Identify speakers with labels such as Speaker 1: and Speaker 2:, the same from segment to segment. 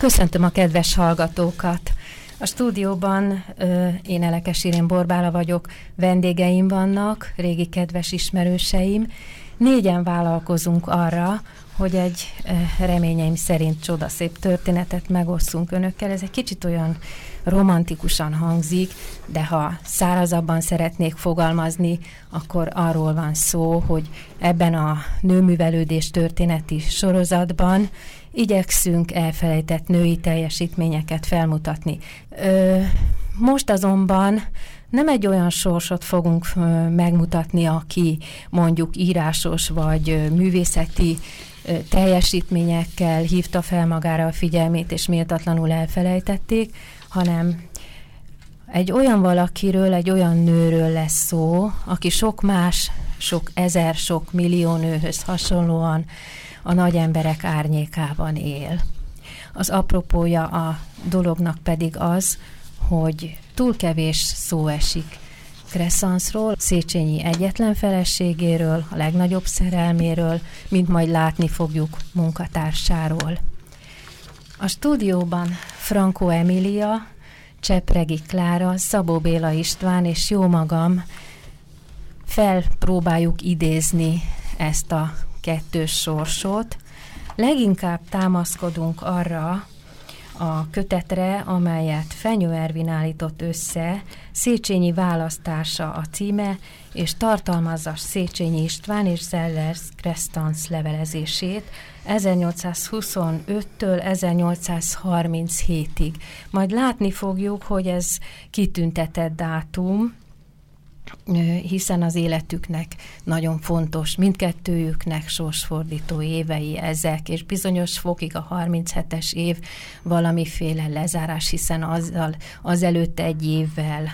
Speaker 1: Köszöntöm a kedves hallgatókat! A stúdióban ö, én Elekes Irén Borbála vagyok, vendégeim vannak, régi kedves ismerőseim. Négyen vállalkozunk arra, hogy egy ö, reményeim szerint csodaszép történetet megosszunk önökkel. Ez egy kicsit olyan romantikusan hangzik, de ha szárazabban szeretnék fogalmazni, akkor arról van szó, hogy ebben a nőművelődés történeti sorozatban igyekszünk elfelejtett női teljesítményeket felmutatni. Ö, most azonban nem egy olyan sorsot fogunk megmutatni, aki mondjuk írásos vagy művészeti teljesítményekkel hívta fel magára a figyelmét, és méltatlanul elfelejtették, hanem egy olyan valakiről, egy olyan nőről lesz szó, aki sok más, sok ezer, sok millió nőhöz hasonlóan a nagy emberek árnyékában él. Az apropója a dolognak pedig az, hogy túl kevés szó esik Kresszanszról, Széchenyi egyetlen feleségéről, a legnagyobb szerelméről, mint majd látni fogjuk munkatársáról. A stúdióban Franco Emilia, Csepregi Klára, Szabó Béla István és jó magam felpróbáljuk idézni ezt a kettős sorsot. Leginkább támaszkodunk arra a kötetre, amelyet Fenyő Ervin állított össze, Széchenyi választása a címe, és tartalmazza Széchenyi István és Zellers Krestanz levelezését 1825-től 1837-ig. Majd látni fogjuk, hogy ez kitüntetett dátum, hiszen az életüknek nagyon fontos, mindkettőjüknek sorsfordító évei ezek, és bizonyos fokig a 37-es év valamiféle lezárás, hiszen azzal, azelőtt egy évvel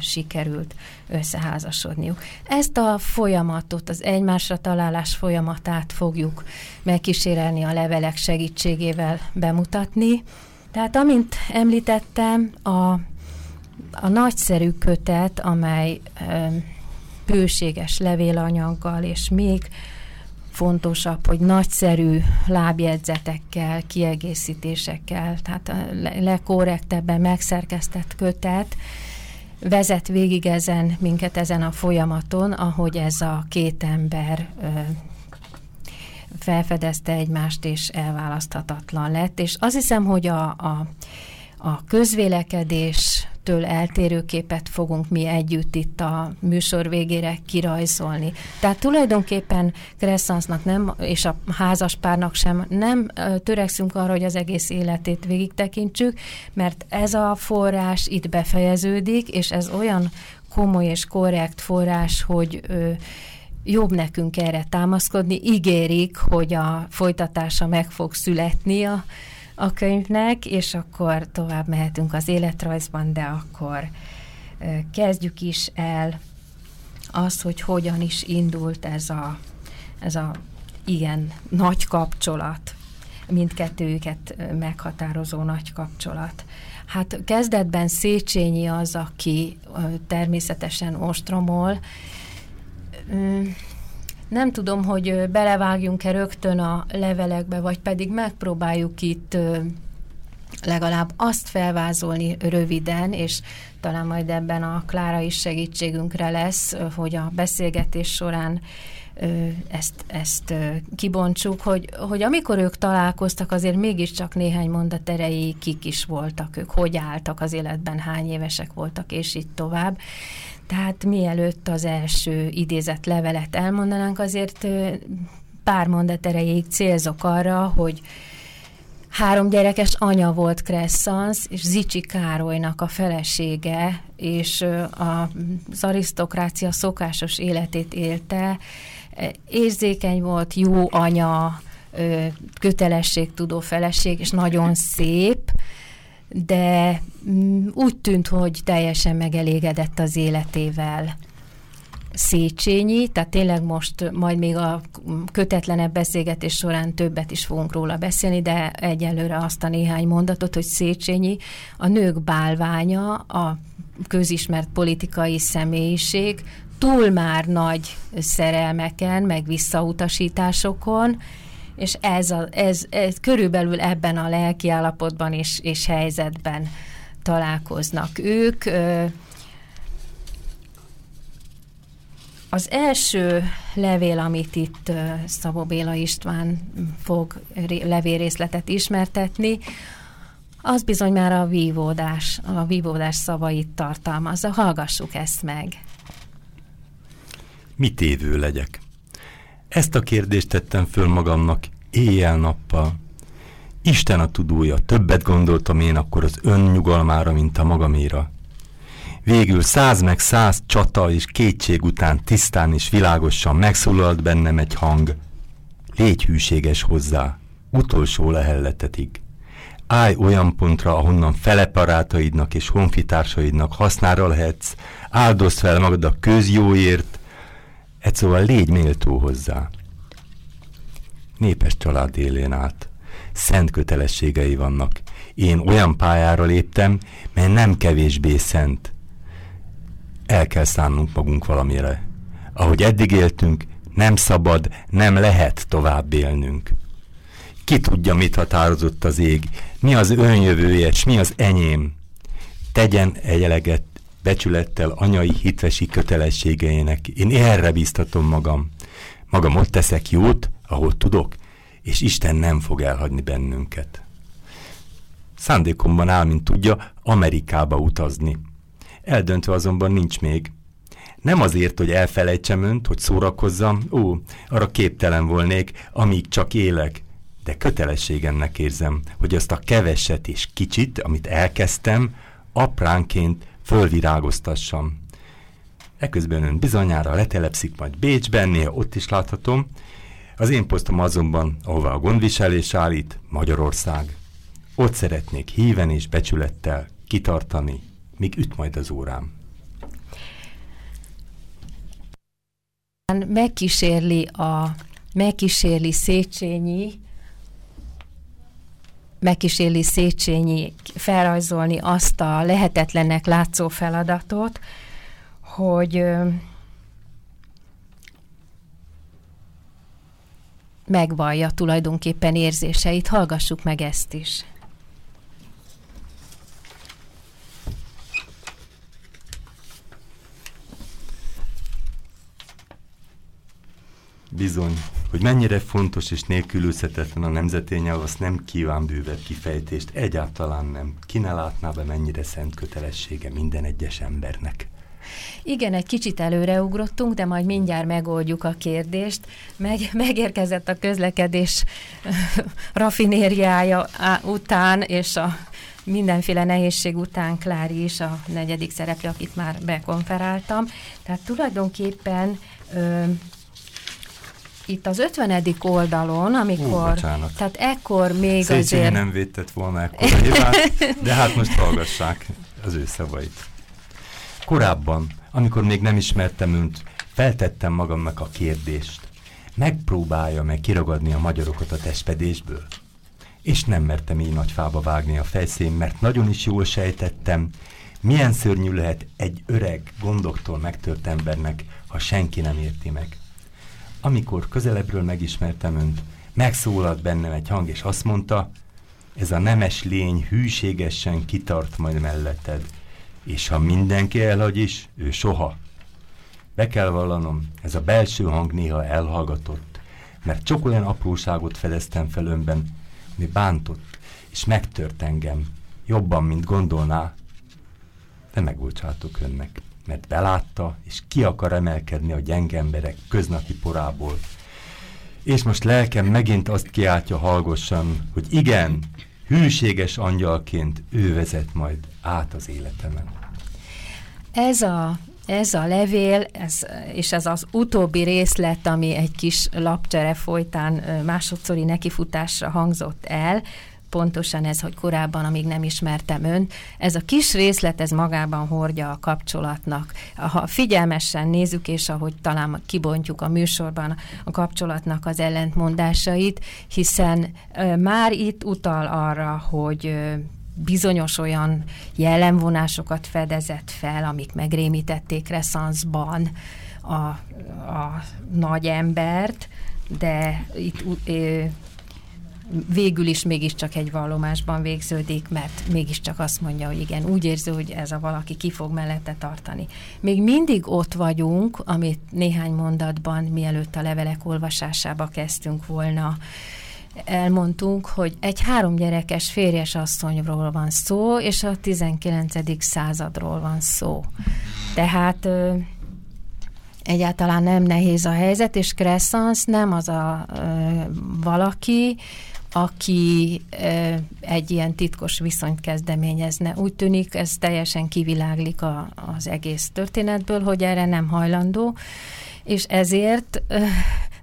Speaker 1: sikerült összeházasodniuk. Ezt a folyamatot, az egymásra találás folyamatát fogjuk megkísérelni a levelek segítségével bemutatni. Tehát amint említettem, a a nagyszerű kötet, amely bőséges levélanyaggal, és még fontosabb, hogy nagyszerű lábjegyzetekkel, kiegészítésekkel, tehát a legkorrektebben megszerkesztett kötet, vezet végig ezen, minket ezen a folyamaton, ahogy ez a két ember ö, felfedezte egymást, és elválaszthatatlan lett. És azt hiszem, hogy a, a, a közvélekedés től eltérő képet fogunk mi együtt itt a műsor végére kirajzolni. Tehát tulajdonképpen Kresszansznak nem, és a házaspárnak sem nem törekszünk arra, hogy az egész életét végig tekintsük, mert ez a forrás itt befejeződik, és ez olyan komoly és korrekt forrás, hogy ö, jobb nekünk erre támaszkodni. Ígérik, hogy a folytatása meg fog születni a a könyvnek, és akkor tovább mehetünk az életrajzban, de akkor kezdjük is el az, hogy hogyan is indult ez a, ez a igen nagy kapcsolat, mindkettőjüket meghatározó nagy kapcsolat. Hát kezdetben Széchenyi az, aki természetesen ostromol, nem tudom, hogy belevágjunk-e rögtön a levelekbe, vagy pedig megpróbáljuk itt legalább azt felvázolni röviden, és talán majd ebben a Klára is segítségünkre lesz, hogy a beszélgetés során ezt, ezt kibontsuk, hogy, hogy amikor ők találkoztak, azért mégiscsak néhány mondat erejéig kik is voltak ők, hogy álltak az életben, hány évesek voltak, és így tovább. Tehát mielőtt az első idézett levelet elmondanánk, azért pár mondat erejéig célzok arra, hogy három gyerekes anya volt Kresszansz, és Zicsi Károlynak a felesége, és az arisztokrácia szokásos életét élte, érzékeny volt, jó anya, kötelességtudó feleség, és nagyon szép, de mm, úgy tűnt, hogy teljesen megelégedett az életével. Széchenyi, tehát tényleg most majd még a kötetlenebb beszélgetés során többet is fogunk róla beszélni, de egyelőre azt a néhány mondatot, hogy Széchenyi a nők bálványa, a közismert politikai személyiség, túl már nagy szerelmeken, meg visszautasításokon, és ez, a, ez, ez körülbelül ebben a lelki állapotban és, és helyzetben találkoznak ők. Az első levél, amit itt Szabó Béla István fog levélrészletet ismertetni, az bizony már a vívódás, a vívódás szavait tartalmazza. Hallgassuk ezt meg.
Speaker 2: Mit évő legyek? Ezt a kérdést tettem föl magamnak éjjel-nappal. Isten a tudója, többet gondoltam én akkor az önnyugalmára, mint a magaméra. Végül száz meg száz csata és kétség után tisztán és világosan megszólalt bennem egy hang. Légy hűséges hozzá, utolsó lehelletetig. Állj olyan pontra, ahonnan feleparátaidnak és honfitársaidnak hasznára lehetsz, áldozd fel magad a közjóért, egy szóval légy méltó hozzá. Népes család élén át. Szent kötelességei vannak. Én olyan pályára léptem, mely nem kevésbé szent. El kell szánnunk magunk valamire. Ahogy eddig éltünk, nem szabad, nem lehet tovább élnünk. Ki tudja, mit határozott az ég, mi az önjövője, és mi az enyém. Tegyen egy eleget becsülettel anyai hitvesi kötelességeinek. Én erre biztatom magam. Magam ott teszek jót, ahol tudok, és Isten nem fog elhagyni bennünket. Szándékomban áll, mint tudja, Amerikába utazni. Eldöntve azonban nincs még. Nem azért, hogy elfelejtsem önt, hogy szórakozzam, ó, arra képtelen volnék, amíg csak élek, de kötelességemnek érzem, hogy azt a keveset és kicsit, amit elkezdtem, apránként fölvirágoztassam. Eközben ön bizonyára letelepszik majd Bécsben, néha ott is láthatom. Az én posztom azonban, ahova a gondviselés állít, Magyarország. Ott szeretnék híven és becsülettel kitartani, míg üt majd az órám.
Speaker 1: Megkísérli a megkísérli Széchenyi megkísérli Széchenyi felrajzolni azt a lehetetlennek látszó feladatot, hogy megvallja tulajdonképpen érzéseit. Hallgassuk meg ezt is.
Speaker 2: Bizony, hogy mennyire fontos és nélkülözhetetlen a nemzeti nyelv, azt nem kíván bővebb kifejtést, egyáltalán nem. Ki ne látná be, mennyire szent kötelessége minden egyes embernek.
Speaker 1: Igen, egy kicsit előreugrottunk, de majd mindjárt megoldjuk a kérdést. Meg, megérkezett a közlekedés rafinériája után, és a mindenféle nehézség után Klári is a negyedik szereplő, akit már bekonferáltam. Tehát tulajdonképpen itt az 50. oldalon, amikor,
Speaker 2: Ú,
Speaker 1: tehát ekkor még
Speaker 2: Széchenyi
Speaker 1: azért...
Speaker 2: nem védett volna ekkor hibát, de hát most hallgassák az ő szavait. Korábban, amikor még nem ismertem önt, feltettem magamnak a kérdést, megpróbálja meg kiragadni a magyarokat a testpedésből? És nem mertem így nagy fába vágni a fejszén, mert nagyon is jól sejtettem, milyen szörnyű lehet egy öreg, gondoktól megtört embernek, ha senki nem érti meg. Amikor közelebbről megismertem önt, megszólalt bennem egy hang, és azt mondta, ez a nemes lény hűségesen kitart majd melletted, és ha mindenki elhagy is, ő soha. Be kell vallanom, ez a belső hang néha elhallgatott, mert csak olyan apróságot fedeztem fel önben, ami bántott, és megtört engem, jobban, mint gondolná, de megbocsátok önnek mert belátta, és ki akar emelkedni a gyenge emberek köznapi porából. És most lelkem megint azt kiáltja hallgosan, hogy igen, hűséges angyalként ő vezet majd át az életemen.
Speaker 1: Ez a, ez a levél, ez, és ez az utóbbi részlet, ami egy kis lapcsere folytán másodszori nekifutásra hangzott el, pontosan ez, hogy korábban, amíg nem ismertem ön, ez a kis részlet, ez magában hordja a kapcsolatnak. Ha figyelmesen nézzük, és ahogy talán kibontjuk a műsorban a kapcsolatnak az ellentmondásait, hiszen már itt utal arra, hogy bizonyos olyan jellemvonásokat fedezett fel, amik megrémítették Reszanszban a, a nagy embert, de itt ö, végül is mégiscsak egy vallomásban végződik, mert mégiscsak azt mondja, hogy igen, úgy érzi, hogy ez a valaki ki fog mellette tartani. Még mindig ott vagyunk, amit néhány mondatban, mielőtt a levelek olvasásába kezdtünk volna, elmondtunk, hogy egy három gyerekes férjes asszonyról van szó, és a 19. századról van szó. Tehát ö, egyáltalán nem nehéz a helyzet, és Crescens nem az a ö, valaki, aki egy ilyen titkos viszonyt kezdeményezne. Úgy tűnik, ez teljesen kiviláglik a, az egész történetből, hogy erre nem hajlandó, és ezért,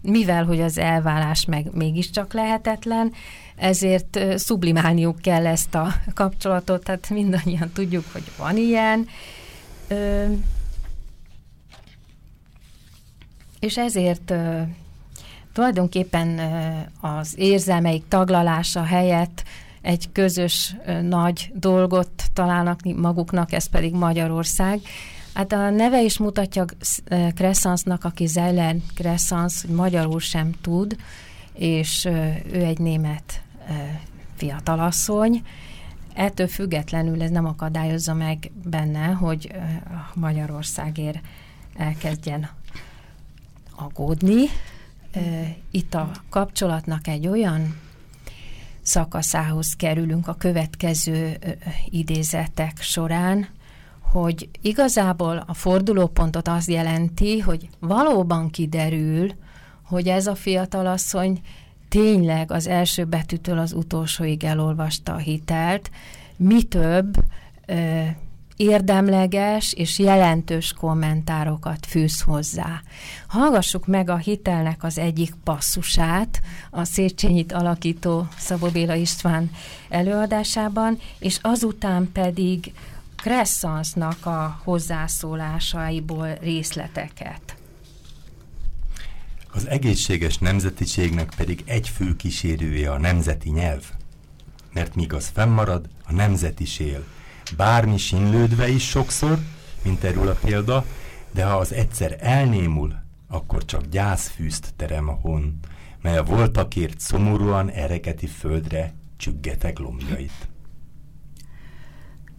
Speaker 1: mivel hogy az elválás meg mégiscsak lehetetlen, ezért sublimálniuk kell ezt a kapcsolatot, tehát mindannyian tudjuk, hogy van ilyen. És ezért tulajdonképpen az érzelmeik taglalása helyett egy közös nagy dolgot találnak maguknak, ez pedig Magyarország. Hát a neve is mutatja Cressansnak, aki Zeller Cressans, hogy magyarul sem tud, és ő egy német fiatalasszony. Ettől függetlenül ez nem akadályozza meg benne, hogy Magyarországért elkezdjen aggódni, itt a kapcsolatnak egy olyan szakaszához kerülünk a következő idézetek során, hogy igazából a fordulópontot az jelenti, hogy valóban kiderül, hogy ez a fiatalasszony tényleg az első betűtől az utolsóig elolvasta a hitelt, mi több, érdemleges és jelentős kommentárokat fűz hozzá. Hallgassuk meg a hitelnek az egyik passzusát a Széchenyit alakító Szabó Béla István előadásában, és azután pedig Cressansnak a hozzászólásaiból részleteket.
Speaker 2: Az egészséges nemzetiségnek pedig egy fő kísérője a nemzeti nyelv, mert míg az fennmarad, a nemzeti él bármi sinlődve is sokszor, mint erről a példa, de ha az egyszer elnémul, akkor csak gyászfűzt terem a hon, mely a voltakért szomorúan ereketi földre csüggetek lombjait.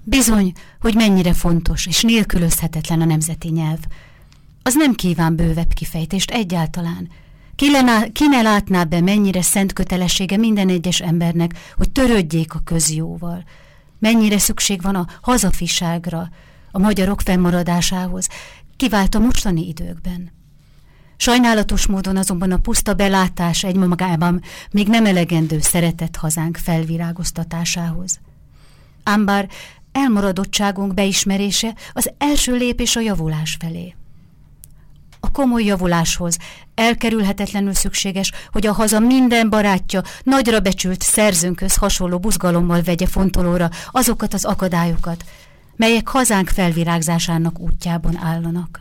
Speaker 3: Bizony, hogy mennyire fontos és nélkülözhetetlen a nemzeti nyelv. Az nem kíván bővebb kifejtést egyáltalán. Ki, lená, ki ne látná be, mennyire szent kötelessége minden egyes embernek, hogy törődjék a közjóval, mennyire szükség van a hazafiságra, a magyarok fennmaradásához, kivált a mostani időkben. Sajnálatos módon azonban a puszta belátás egymagában még nem elegendő szeretett hazánk felvirágoztatásához. Ám bár elmaradottságunk beismerése az első lépés a javulás felé. A komoly javuláshoz elkerülhetetlenül szükséges, hogy a haza minden barátja nagyra becsült szerzőnköz hasonló buzgalommal vegye fontolóra azokat az akadályokat, melyek hazánk felvirágzásának útjában állanak.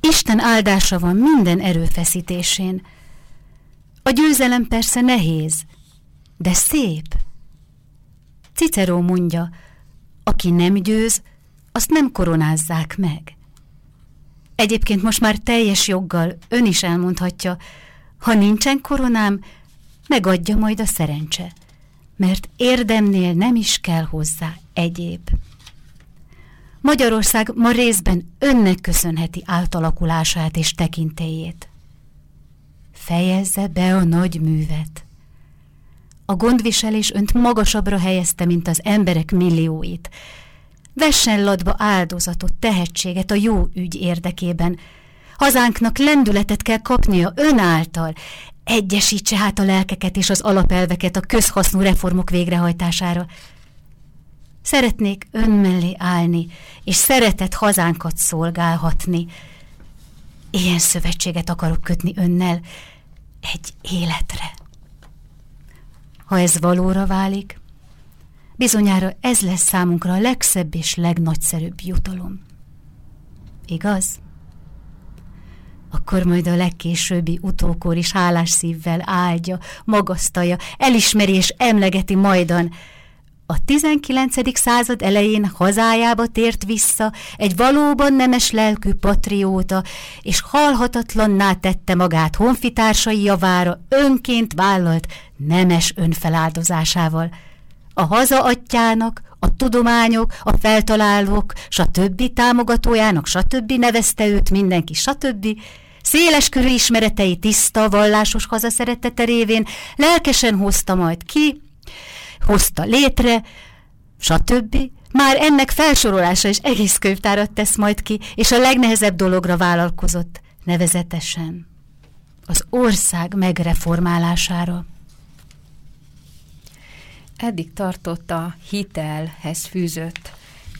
Speaker 3: Isten áldása van minden erőfeszítésén. A győzelem persze nehéz, de szép. Cicero mondja, aki nem győz, azt nem koronázzák meg. Egyébként most már teljes joggal ön is elmondhatja, ha nincsen koronám, megadja majd a szerencse, mert érdemnél nem is kell hozzá egyéb. Magyarország ma részben önnek köszönheti átalakulását és tekintélyét. Fejezze be a nagy művet. A gondviselés önt magasabbra helyezte, mint az emberek millióit, Vessen ladba áldozatot, tehetséget a jó ügy érdekében. Hazánknak lendületet kell kapnia ön által. Egyesítse hát a lelkeket és az alapelveket a közhasznú reformok végrehajtására. Szeretnék ön mellé állni, és szeretett hazánkat szolgálhatni. Ilyen szövetséget akarok kötni önnel egy életre. Ha ez valóra válik, bizonyára ez lesz számunkra a legszebb és legnagyszerűbb jutalom. Igaz? akkor majd a legkésőbbi utókor is hálás szívvel áldja, magasztalja, elismeri és emlegeti majdan. A 19. század elején hazájába tért vissza egy valóban nemes lelkű patrióta, és halhatatlanná tette magát honfitársai javára önként vállalt nemes önfeláldozásával. A haza atyának, a tudományok, a feltalálók, stb. támogatójának, stb. nevezte őt mindenki, stb. Széles körű ismeretei tiszta, vallásos hazaszeretete révén lelkesen hozta majd ki, hozta létre, stb. Már ennek felsorolása is egész könyvtárat tesz majd ki, és a legnehezebb dologra vállalkozott, nevezetesen az ország megreformálására.
Speaker 1: Eddig tartott a hitelhez fűzött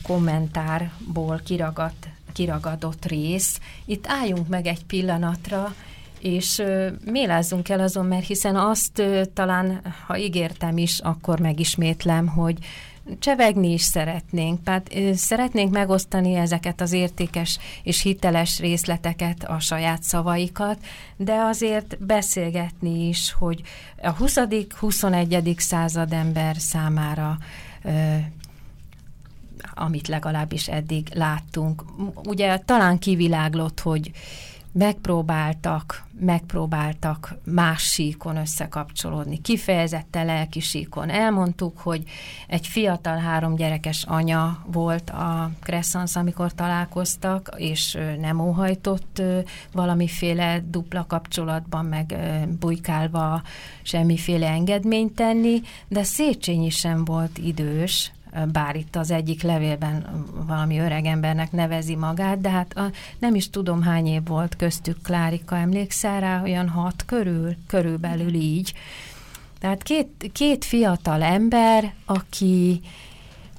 Speaker 1: kommentárból kiragadt, kiragadott rész. Itt álljunk meg egy pillanatra, és mélázzunk el azon, mert hiszen azt talán, ha ígértem is, akkor megismétlem, hogy csevegni is szeretnénk. Tehát szeretnénk megosztani ezeket az értékes és hiteles részleteket, a saját szavaikat, de azért beszélgetni is, hogy a 20.-21. század ember számára amit legalábbis eddig láttunk. Ugye talán kiviláglott, hogy megpróbáltak, megpróbáltak más síkon összekapcsolódni, kifejezetten lelki síkon. Elmondtuk, hogy egy fiatal három gyerekes anya volt a Crescens, amikor találkoztak, és nem óhajtott valamiféle dupla kapcsolatban, meg bujkálva semmiféle engedményt tenni, de Széchenyi sem volt idős, bár itt az egyik levélben valami öreg embernek nevezi magát, de hát a, nem is tudom hány év volt köztük Klárika, emlékszel rá, olyan hat körül, körülbelül így. Tehát két, két fiatal ember, aki,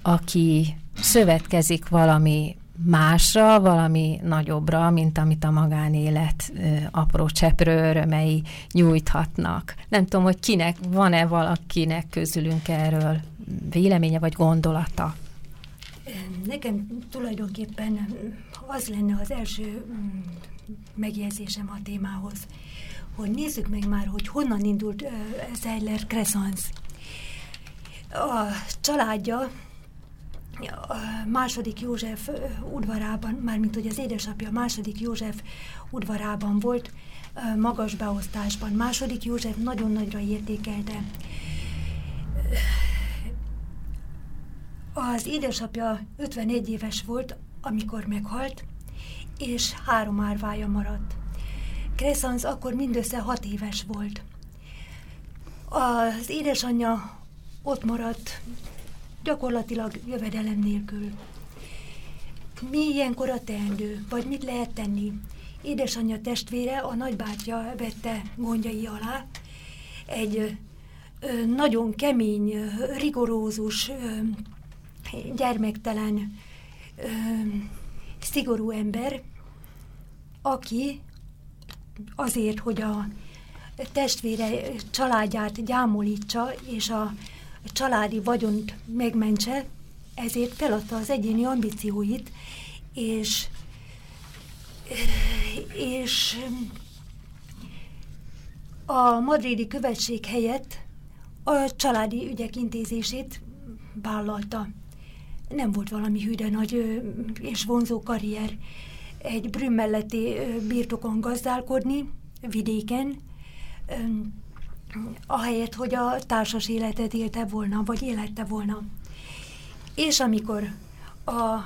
Speaker 1: aki szövetkezik valami másra, valami nagyobbra, mint amit a magánélet apró cseprő örömei nyújthatnak. Nem tudom, hogy kinek, van-e valakinek közülünk erről véleménye vagy gondolata?
Speaker 4: Nekem tulajdonképpen az lenne az első mm, megjegyzésem a témához, hogy nézzük meg már, hogy honnan indult Zeiler Crescens. A családja a második József udvarában, mármint hogy az édesapja második József udvarában volt, magas beosztásban. Második József nagyon nagyra értékelte. Az édesapja 51 éves volt, amikor meghalt, és három árvája maradt. Crescens akkor mindössze hat éves volt. Az édesanyja ott maradt gyakorlatilag jövedelem nélkül. Mi ilyenkor a teendő, vagy mit lehet tenni? Édesanyja testvére, a nagybátyja vette gondjai alá egy nagyon kemény, rigorózus, gyermektelen, ö, szigorú ember, aki azért, hogy a testvére családját gyámolítsa, és a családi vagyont megmentse, ezért feladta az egyéni ambícióit, és, és a madridi követség helyett a családi ügyek intézését vállalta. Nem volt valami hűde nagy és vonzó karrier. Egy Brüm melletti birtokon gazdálkodni, vidéken, ahelyett, hogy a társas életet élte volna, vagy élette volna. És amikor a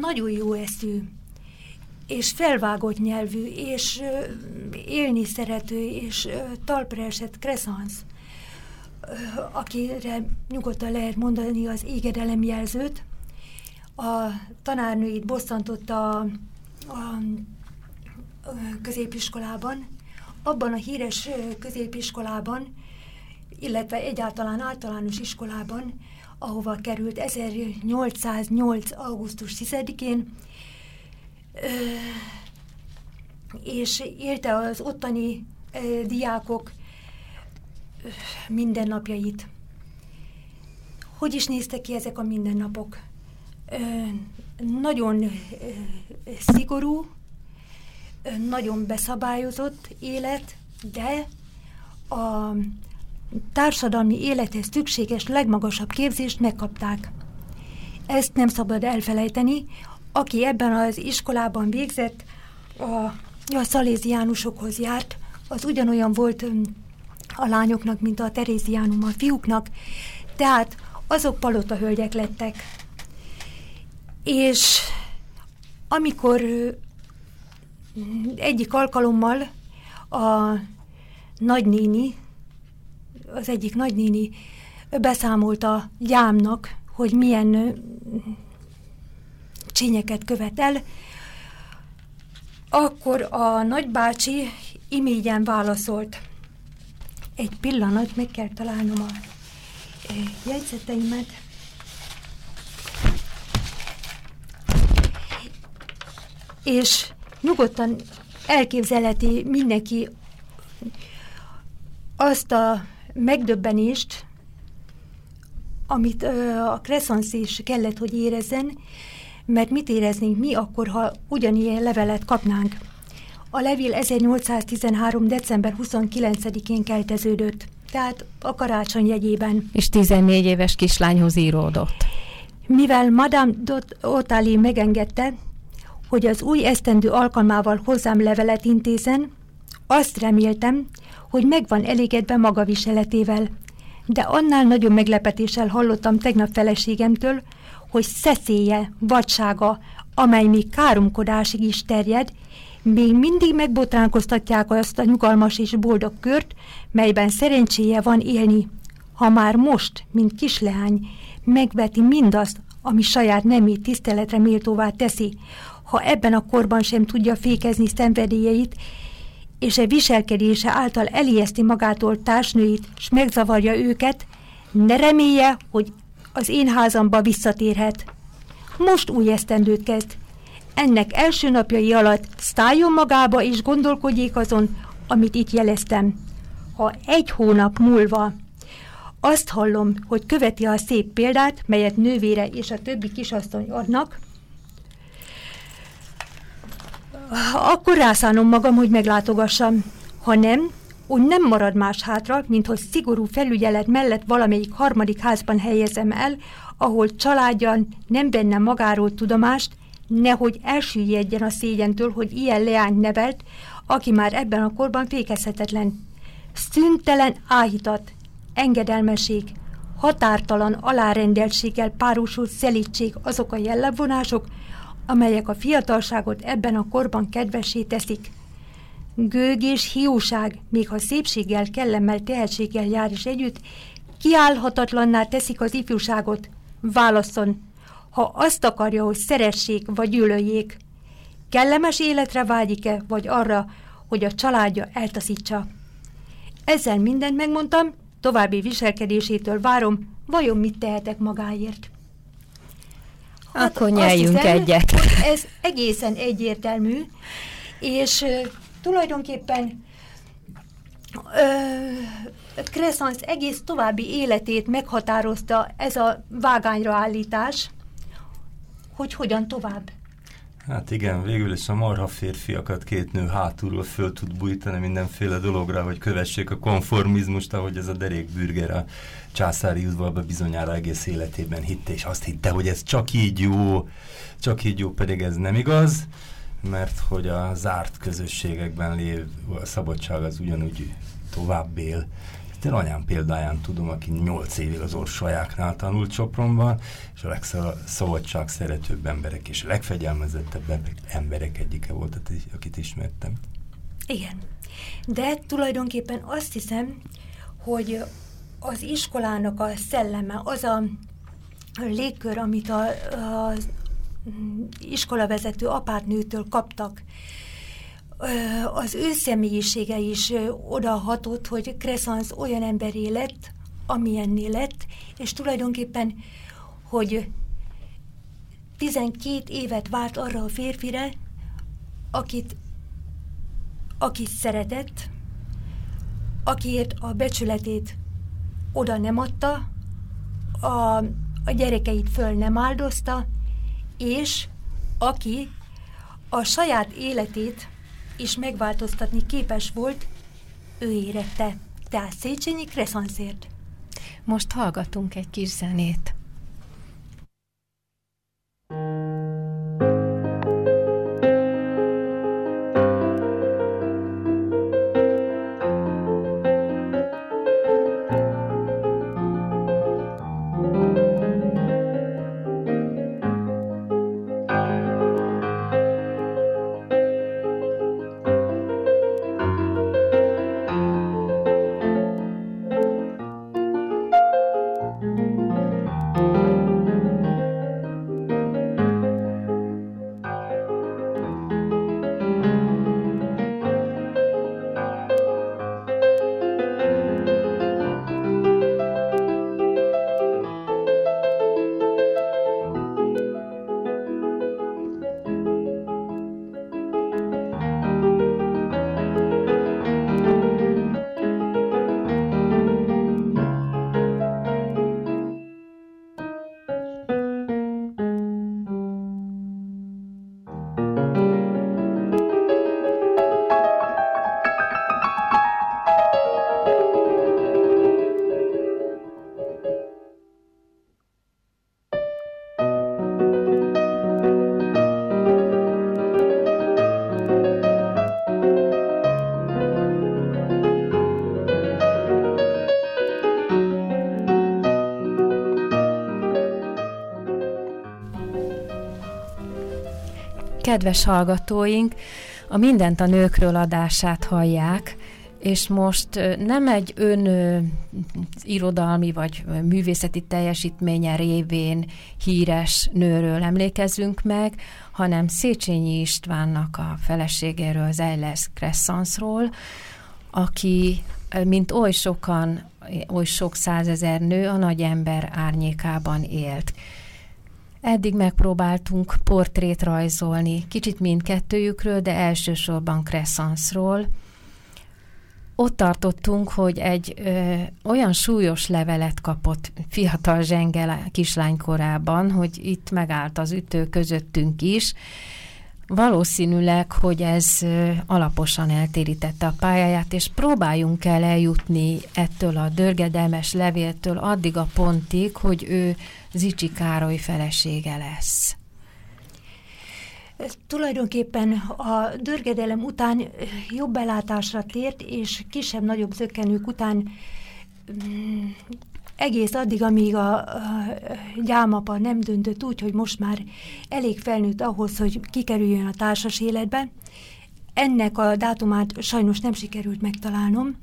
Speaker 4: nagyon jó eszű, és felvágott nyelvű, és élni szerető, és talpra esett Crescens, akire nyugodtan lehet mondani az égedelem jelzőt, a tanárnőit bosszantotta a, a középiskolában, abban a híres középiskolában, illetve egyáltalán általános iskolában, ahova került 1808. augusztus 10-én, és élte az ottani diákok mindennapjait. Hogy is néztek ki ezek a mindennapok? Nagyon szigorú, nagyon beszabályozott élet, de a társadalmi élethez szükséges legmagasabb képzést megkapták. Ezt nem szabad elfelejteni. Aki ebben az iskolában végzett, a, a szaléziánusokhoz járt, az ugyanolyan volt a lányoknak, mint a teréziánum a fiúknak, tehát azok palota hölgyek lettek. És amikor egyik alkalommal a nagynéni, az egyik nagynéni beszámolt a gyámnak, hogy milyen csényeket követel, akkor a nagybácsi imégyen válaszolt. Egy pillanat, meg kell találnom a jegyzeteimet. És nyugodtan elképzelheti mindenki azt a megdöbbenést, amit a Crescens is kellett, hogy érezzen, mert mit éreznénk mi akkor, ha ugyanilyen levelet kapnánk. A levél 1813. december 29-én kelteződött, tehát a karácsony jegyében.
Speaker 1: És 14 éves kislányhoz íródott.
Speaker 4: Mivel Madame Dot Otali megengedte, hogy az új esztendő alkalmával hozzám levelet intézen, azt reméltem, hogy megvan elégedve maga viseletével. De annál nagyobb meglepetéssel hallottam tegnap feleségemtől, hogy szeszélye, vadsága, amely még káromkodásig is terjed, még mindig megbotránkoztatják azt a nyugalmas és boldog kört, melyben szerencséje van élni. Ha már most, mint kisleány, megveti mindazt, ami saját nemét tiszteletre méltóvá teszi, ha ebben a korban sem tudja fékezni szenvedélyeit, és e viselkedése által elijeszti magától társnőit, s megzavarja őket, ne remélje, hogy az én házamba visszatérhet. Most új esztendőt kezd. Ennek első napjai alatt szálljon magába és gondolkodjék azon, amit itt jeleztem. Ha egy hónap múlva azt hallom, hogy követi a szép példát, melyet nővére és a többi kisasszony adnak, akkor rászánom magam, hogy meglátogassam. Ha nem, úgy nem marad más hátra, mint hogy szigorú felügyelet mellett valamelyik harmadik házban helyezem el, ahol családjan nem benne magáról tudomást, nehogy elsüllyedjen a szégyentől, hogy ilyen leányt nevelt, aki már ebben a korban fékezhetetlen. Szüntelen áhítat, engedelmesség, határtalan alárendeltséggel párosult szelítség azok a jellemvonások, amelyek a fiatalságot ebben a korban kedvesé teszik. Gőg és hiúság, még ha szépséggel, kellemmel, tehetséggel jár is együtt, kiállhatatlanná teszik az ifjúságot. Válaszol, ha azt akarja, hogy szeressék vagy gyűlöljék. Kellemes életre vágyik-e, vagy arra, hogy a családja eltaszítsa. Ezzel mindent megmondtam, további viselkedésétől várom, vajon mit tehetek magáért.
Speaker 1: Hát Akkor nyeljünk hiszem, egyet.
Speaker 4: Ez egészen egyértelmű, és uh, tulajdonképpen uh, egész további életét meghatározta ez a vágányra állítás, hogy hogyan tovább.
Speaker 2: Hát igen, végül is a marha férfiakat két nő hátulról föl tud bújtani mindenféle dologra, hogy kövessék a konformizmust, ahogy ez a derékbürger a császári udvarba bizonyára egész életében hitte, és azt hitte, hogy ez csak így jó, csak így jó, pedig ez nem igaz, mert hogy a zárt közösségekben lévő szabadság az ugyanúgy tovább él, én anyám példáján tudom, aki 8 évig az orsajáknál tanult Sopronban, és a legszabadság szeretőbb emberek és a legfegyelmezettebb emberek egyike volt, akit ismertem.
Speaker 4: Igen. De tulajdonképpen azt hiszem, hogy az iskolának a szelleme, az a légkör, amit a, az iskolavezető apátnőtől kaptak, az ő személyisége is odahatott, hogy Crescens olyan emberé lett, amilyenné lett, és tulajdonképpen, hogy 12 évet várt arra a férfire, akit, akit szeretett, akiért a becsületét oda nem adta, a, a gyerekeit föl nem áldozta, és aki a saját életét is megváltoztatni képes volt, ő érette. Tehát Széchenyi Kresszanszért.
Speaker 1: Most hallgatunk egy kis zenét. Kedves hallgatóink, a Mindent a nőkről adását hallják, és most nem egy ön irodalmi vagy művészeti teljesítménye révén híres nőről emlékezünk meg, hanem Széchenyi Istvánnak a feleségéről, Zeiles Cressansról, aki, mint oly sokan, oly sok százezer nő a nagy ember árnyékában élt. Eddig megpróbáltunk portrét rajzolni, kicsit mindkettőjükről, de elsősorban Cressansról. Ott tartottunk, hogy egy ö, olyan súlyos levelet kapott fiatal zsengel kislánykorában, hogy itt megállt az ütő közöttünk is, Valószínűleg, hogy ez alaposan eltérítette a pályáját, és próbáljunk el eljutni ettől a dörgedelmes levéltől addig a pontig, hogy ő Zicsi Károly felesége lesz.
Speaker 4: Tulajdonképpen a dörgedelem után jobb belátásra tért, és kisebb-nagyobb zökkenők után mm, egész addig, amíg a, a gyámapa nem döntött úgy, hogy most már elég felnőtt ahhoz, hogy kikerüljön a társas életbe. Ennek a dátumát sajnos nem sikerült megtalálnom.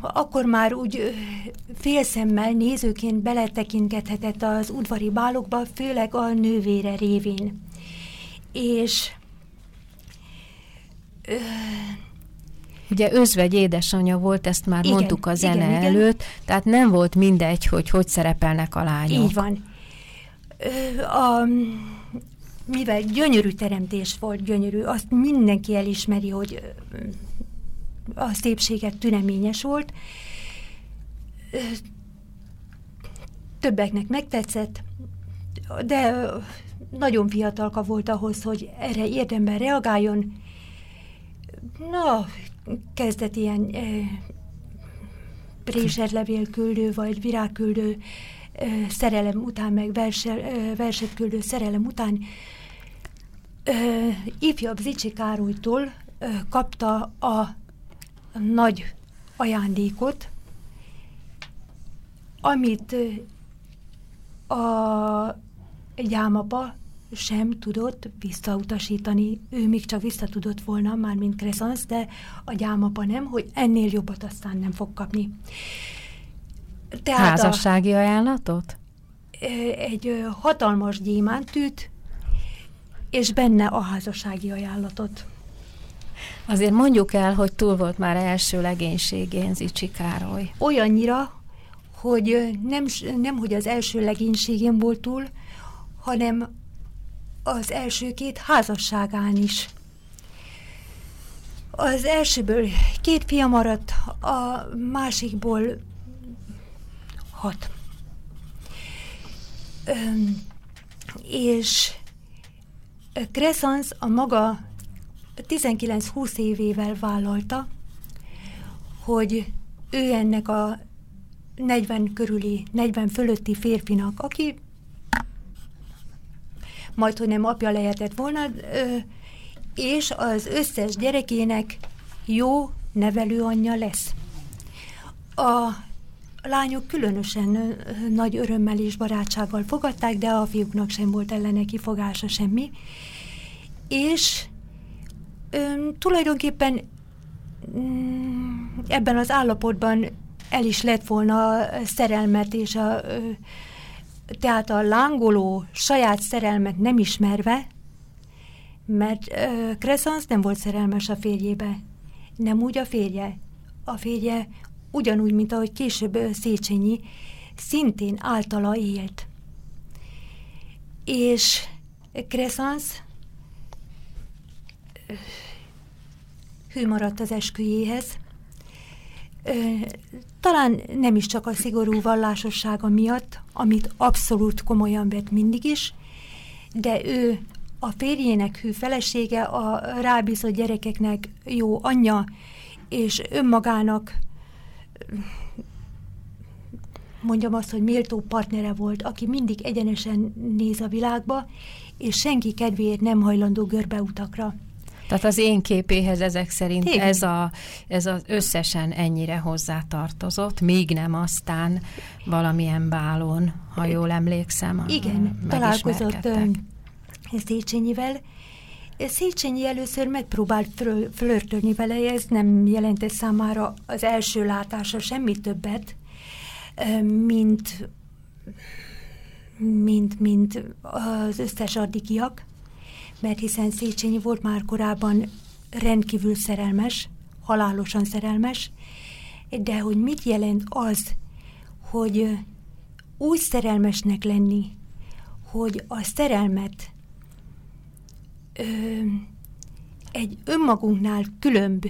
Speaker 4: Akkor már úgy félszemmel nézőként beletekinthetett az udvari bálokba, főleg a nővére révén. És
Speaker 1: Ugye özvegy édesanyja volt, ezt már igen, mondtuk a zene igen, előtt, igen. tehát nem volt mindegy, hogy hogy szerepelnek a lányok.
Speaker 4: Így van. A, mivel gyönyörű teremtés volt, gyönyörű, azt mindenki elismeri, hogy a szépséget tüneményes volt. Többeknek megtetszett, de nagyon fiatalka volt ahhoz, hogy erre érdemben reagáljon. Na, kezdett ilyen préserlevél küldő, vagy virágküldő szerelem után, meg verse, verset küldő szerelem után ifjabb Zicsi Károlytól kapta a nagy ajándékot, amit a gyámapa sem tudott visszautasítani. Ő még csak vissza tudott volna, már mint Crescens, de a gyámapa nem, hogy ennél jobbat aztán nem fog kapni.
Speaker 1: Tehát Házassági a, ajánlatot?
Speaker 4: Egy hatalmas gyémántűt, és benne a házassági ajánlatot.
Speaker 1: Azért mondjuk el, hogy túl volt már első legénységén Zicsi Károly.
Speaker 4: Olyannyira, hogy nem, nem hogy az első legénységén volt túl, hanem az első két házasságán is. Az elsőből két fia maradt, a másikból hat. Öm, és Crescens a maga 19-20 évével vállalta, hogy ő ennek a 40 körüli, 40 fölötti férfinak, aki majd, hogy nem apja lehetett volna, és az összes gyerekének jó nevelőanyja lesz. A lányok különösen nagy örömmel és barátsággal fogadták, de a fiúknak sem volt ellene kifogása semmi. És ö, tulajdonképpen mm, ebben az állapotban el is lett volna a szerelmet és a, tehát a lángoló saját szerelmet nem ismerve, mert uh, nem volt szerelmes a férjébe. Nem úgy a férje. A férje ugyanúgy, mint ahogy később Széchenyi, szintén általa élt. És Crescens hű maradt az esküjéhez. Talán nem is csak a szigorú vallásossága miatt, amit abszolút komolyan vett mindig is, de ő a férjének hű felesége, a rábízott gyerekeknek jó anyja, és önmagának mondjam azt, hogy méltó partnere volt, aki mindig egyenesen néz a világba, és senki kedvéért nem hajlandó görbeutakra.
Speaker 1: Tehát az én képéhez ezek szerint ez, a, ez az összesen ennyire hozzátartozott, még nem aztán valamilyen bálon, ha jól emlékszem.
Speaker 4: Igen, találkozott Széchenyivel. Széchenyi először megpróbált flörtölni vele, ez nem jelentett számára az első látása semmi többet, mint, mint, mint az összes addigiak, mert hiszen Széchenyi volt már korábban rendkívül szerelmes, halálosan szerelmes, de hogy mit jelent az, hogy úgy szerelmesnek lenni, hogy a szerelmet ö, egy önmagunknál különb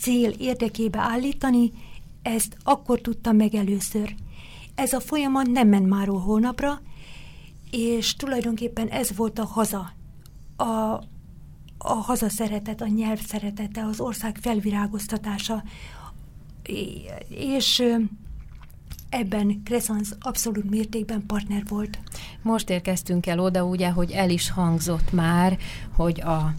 Speaker 4: cél érdekébe állítani, ezt akkor tudtam meg először. Ez a folyamat nem ment már hónapra, és tulajdonképpen ez volt a haza. A, a haza szeretet, a nyelv szeretete, az ország felvirágoztatása, és ebben Crescens abszolút mértékben partner volt.
Speaker 1: Most érkeztünk el oda, ugye, hogy el is hangzott már, hogy a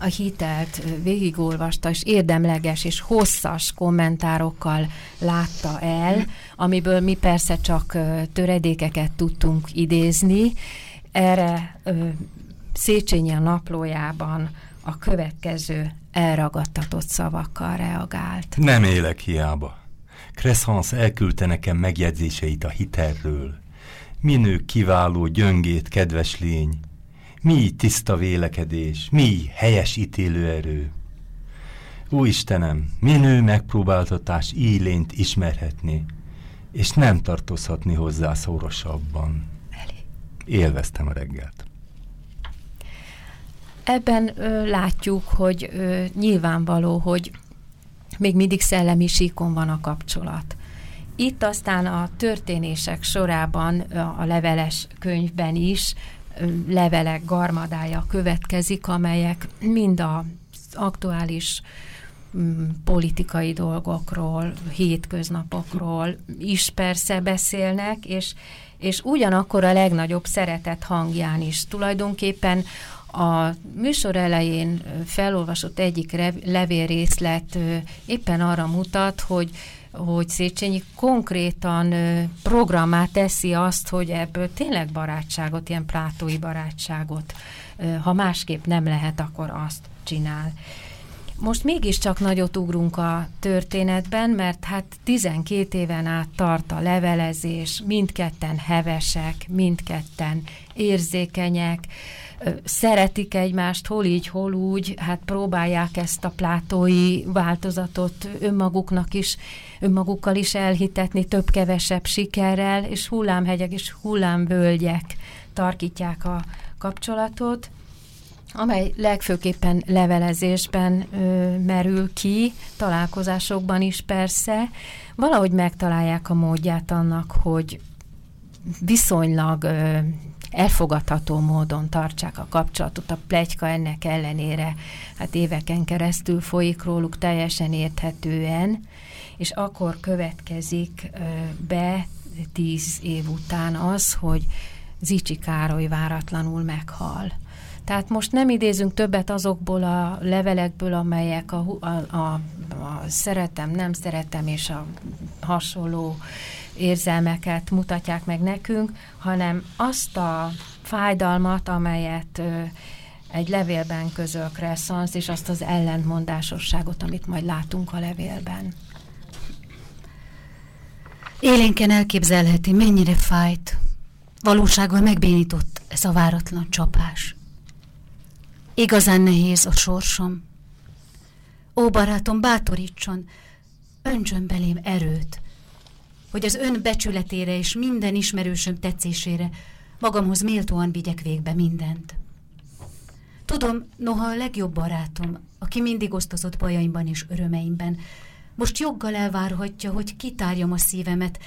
Speaker 1: a hitelt végigolvasta, és érdemleges és hosszas kommentárokkal látta el, amiből mi persze csak töredékeket tudtunk idézni. Erre Széchenyi a naplójában a következő elragadtatott szavakkal reagált.
Speaker 2: Nem élek hiába. Crescens elküldte nekem megjegyzéseit a hitelről. Minő kiváló, gyöngét, kedves lény. Mi tiszta vélekedés, mi helyes ítélőerő. Ó Istenem, minő megpróbáltatás így lényt ismerhetni, és nem tartozhatni hozzá szorosabban. Élveztem a reggelt.
Speaker 1: Ebben ö, látjuk, hogy ö, nyilvánvaló, hogy még mindig szellemi síkon van a kapcsolat. Itt aztán a történések sorában a leveles könyvben is levelek garmadája következik, amelyek mind az aktuális politikai dolgokról, hétköznapokról is persze beszélnek, és, és ugyanakkor a legnagyobb szeretet hangján is. Tulajdonképpen a műsor elején felolvasott egyik levélrészlet éppen arra mutat, hogy hogy Széchenyi konkrétan programmá teszi azt, hogy ebből tényleg barátságot, ilyen plátói barátságot, ha másképp nem lehet, akkor azt csinál. Most mégiscsak nagyot ugrunk a történetben, mert hát 12 éven át tart a levelezés, mindketten hevesek, mindketten érzékenyek, szeretik egymást, hol így, hol úgy, hát próbálják ezt a plátói változatot önmaguknak is, önmagukkal is elhitetni több-kevesebb sikerrel, és hullámhegyek és hullámvölgyek tarkítják a kapcsolatot. amely legfőképpen levelezésben ö, merül ki, találkozásokban is persze, valahogy megtalálják a módját annak, hogy viszonylag ö, elfogadható módon tartsák a kapcsolatot. A plegyka ennek ellenére hát éveken keresztül folyik róluk teljesen érthetően, és akkor következik be tíz év után az, hogy Zicsi Károly váratlanul meghal. Tehát most nem idézünk többet azokból a levelekből, amelyek a, a, a, a szeretem, nem szeretem és a hasonló érzelmeket mutatják meg nekünk, hanem azt a fájdalmat, amelyet egy levélben közöl Kresszansz, és azt az ellentmondásosságot, amit majd látunk a levélben.
Speaker 3: Élénken elképzelheti, mennyire fájt. Valósággal megbénított ez a váratlan csapás. Igazán nehéz a sorsom. Ó, barátom, bátorítson, öntsön belém erőt, hogy az ön becsületére és minden ismerősöm tetszésére magamhoz méltóan vigyek végbe mindent. Tudom, noha a legjobb barátom, aki mindig osztozott bajaimban és örömeimben, most joggal elvárhatja, hogy kitárjam a szívemet,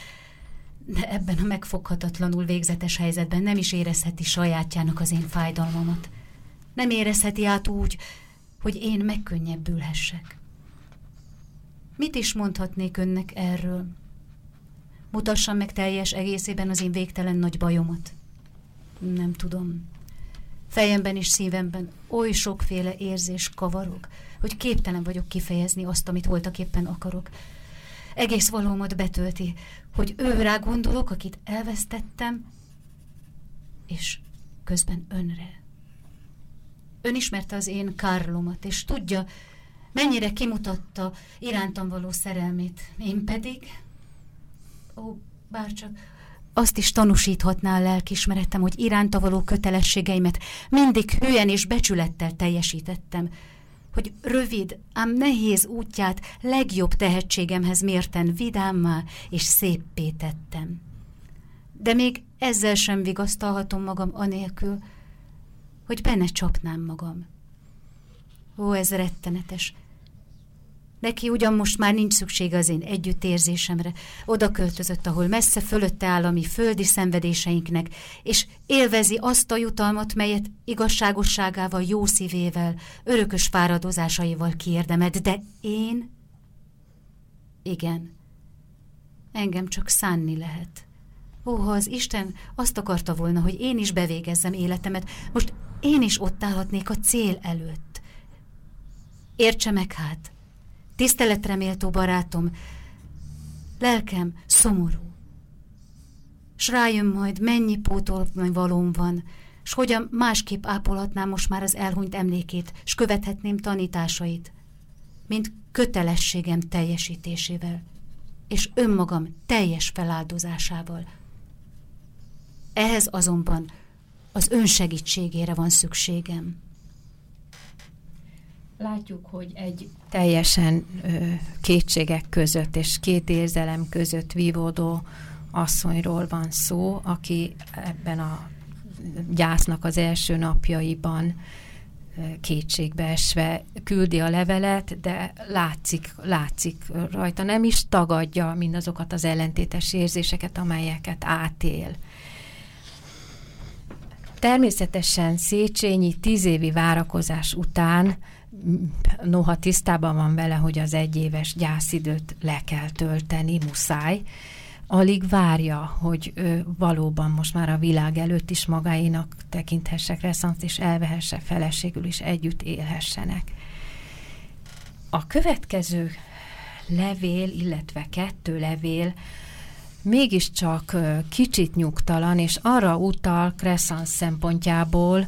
Speaker 3: de ebben a megfoghatatlanul végzetes helyzetben nem is érezheti sajátjának az én fájdalmamat. Nem érezheti át úgy, hogy én megkönnyebbülhessek. Mit is mondhatnék önnek erről? Mutassam meg teljes egészében az én végtelen nagy bajomat. Nem tudom. Fejemben és szívemben oly sokféle érzés kavarog, hogy képtelen vagyok kifejezni azt, amit voltak éppen akarok. Egész valómat betölti, hogy ő rá gondolok, akit elvesztettem, és közben önre. Ön ismerte az én Kárlomat, és tudja, mennyire kimutatta irántam való szerelmét. Én pedig, ó, bárcsak azt is tanúsíthatná a lelkismeretem, hogy iránta való kötelességeimet mindig hülyen és becsülettel teljesítettem, hogy rövid, ám nehéz útját legjobb tehetségemhez mérten vidámmá és széppé tettem. De még ezzel sem vigasztalhatom magam anélkül, hogy benne csapnám magam. Ó, ez rettenetes. Neki ugyan most már nincs szüksége az én együttérzésemre. Oda költözött, ahol messze fölötte áll a mi földi szenvedéseinknek, és élvezi azt a jutalmat, melyet igazságosságával, jó szívével, örökös fáradozásaival kiérdemed. De én... Igen. Engem csak szánni lehet. Ó, ha az Isten azt akarta volna, hogy én is bevégezzem életemet, most én is ott állhatnék a cél előtt. Értse meg hát, tiszteletreméltó barátom, lelkem szomorú. S rájön majd, mennyi pótolni valóm van, s hogyan másképp ápolhatnám most már az elhunyt emlékét, s követhetném tanításait, mint kötelességem teljesítésével, és önmagam teljes feláldozásával. Ehhez azonban az ön segítségére van szükségem.
Speaker 1: Látjuk, hogy egy teljesen ö, kétségek között és két érzelem között vívódó asszonyról van szó, aki ebben a gyásznak az első napjaiban kétségbeesve küldi a levelet, de látszik, látszik rajta, nem is tagadja mindazokat az ellentétes érzéseket, amelyeket átél. Természetesen Széchenyi tíz évi várakozás után noha tisztában van vele, hogy az egyéves gyászidőt le kell tölteni, muszáj, alig várja, hogy ő valóban most már a világ előtt is magáinak tekinthesse Kresszant, és elvehesse feleségül, is együtt élhessenek. A következő levél, illetve kettő levél mégiscsak kicsit nyugtalan, és arra utal Kresszant szempontjából,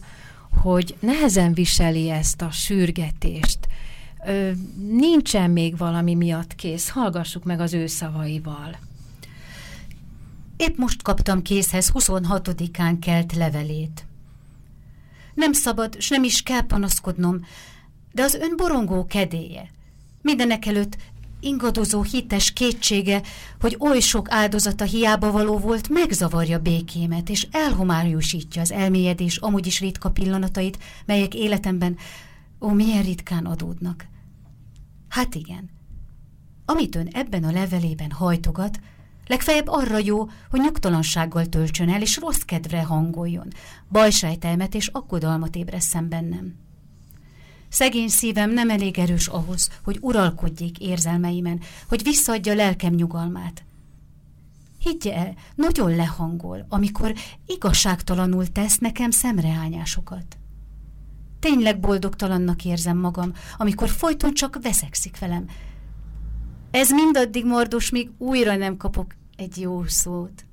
Speaker 1: hogy nehezen viseli ezt a sürgetést. Ö, nincsen még valami miatt kész. Hallgassuk meg az ő szavaival.
Speaker 3: Épp most kaptam készhez 26-án kelt levelét. Nem szabad, s nem is kell panaszkodnom, de az ön borongó kedélye. Mindenek előtt ingadozó hites kétsége, hogy oly sok áldozata hiába való volt, megzavarja békémet, és elhomályosítja az elmélyedés amúgy is ritka pillanatait, melyek életemben ó, milyen ritkán adódnak. Hát igen, amit ön ebben a levelében hajtogat, legfeljebb arra jó, hogy nyugtalansággal töltsön el, és rossz kedvre hangoljon, bajsejtelmet és akkodalmat ébreszem bennem. Szegény szívem nem elég erős ahhoz, hogy uralkodjék érzelmeimen, hogy visszaadja lelkem nyugalmát. Higgye el, nagyon lehangol, amikor igazságtalanul tesz nekem szemreányásokat. Tényleg boldogtalannak érzem magam, amikor folyton csak veszekszik velem. Ez mindaddig mordos, míg újra nem kapok egy jó szót.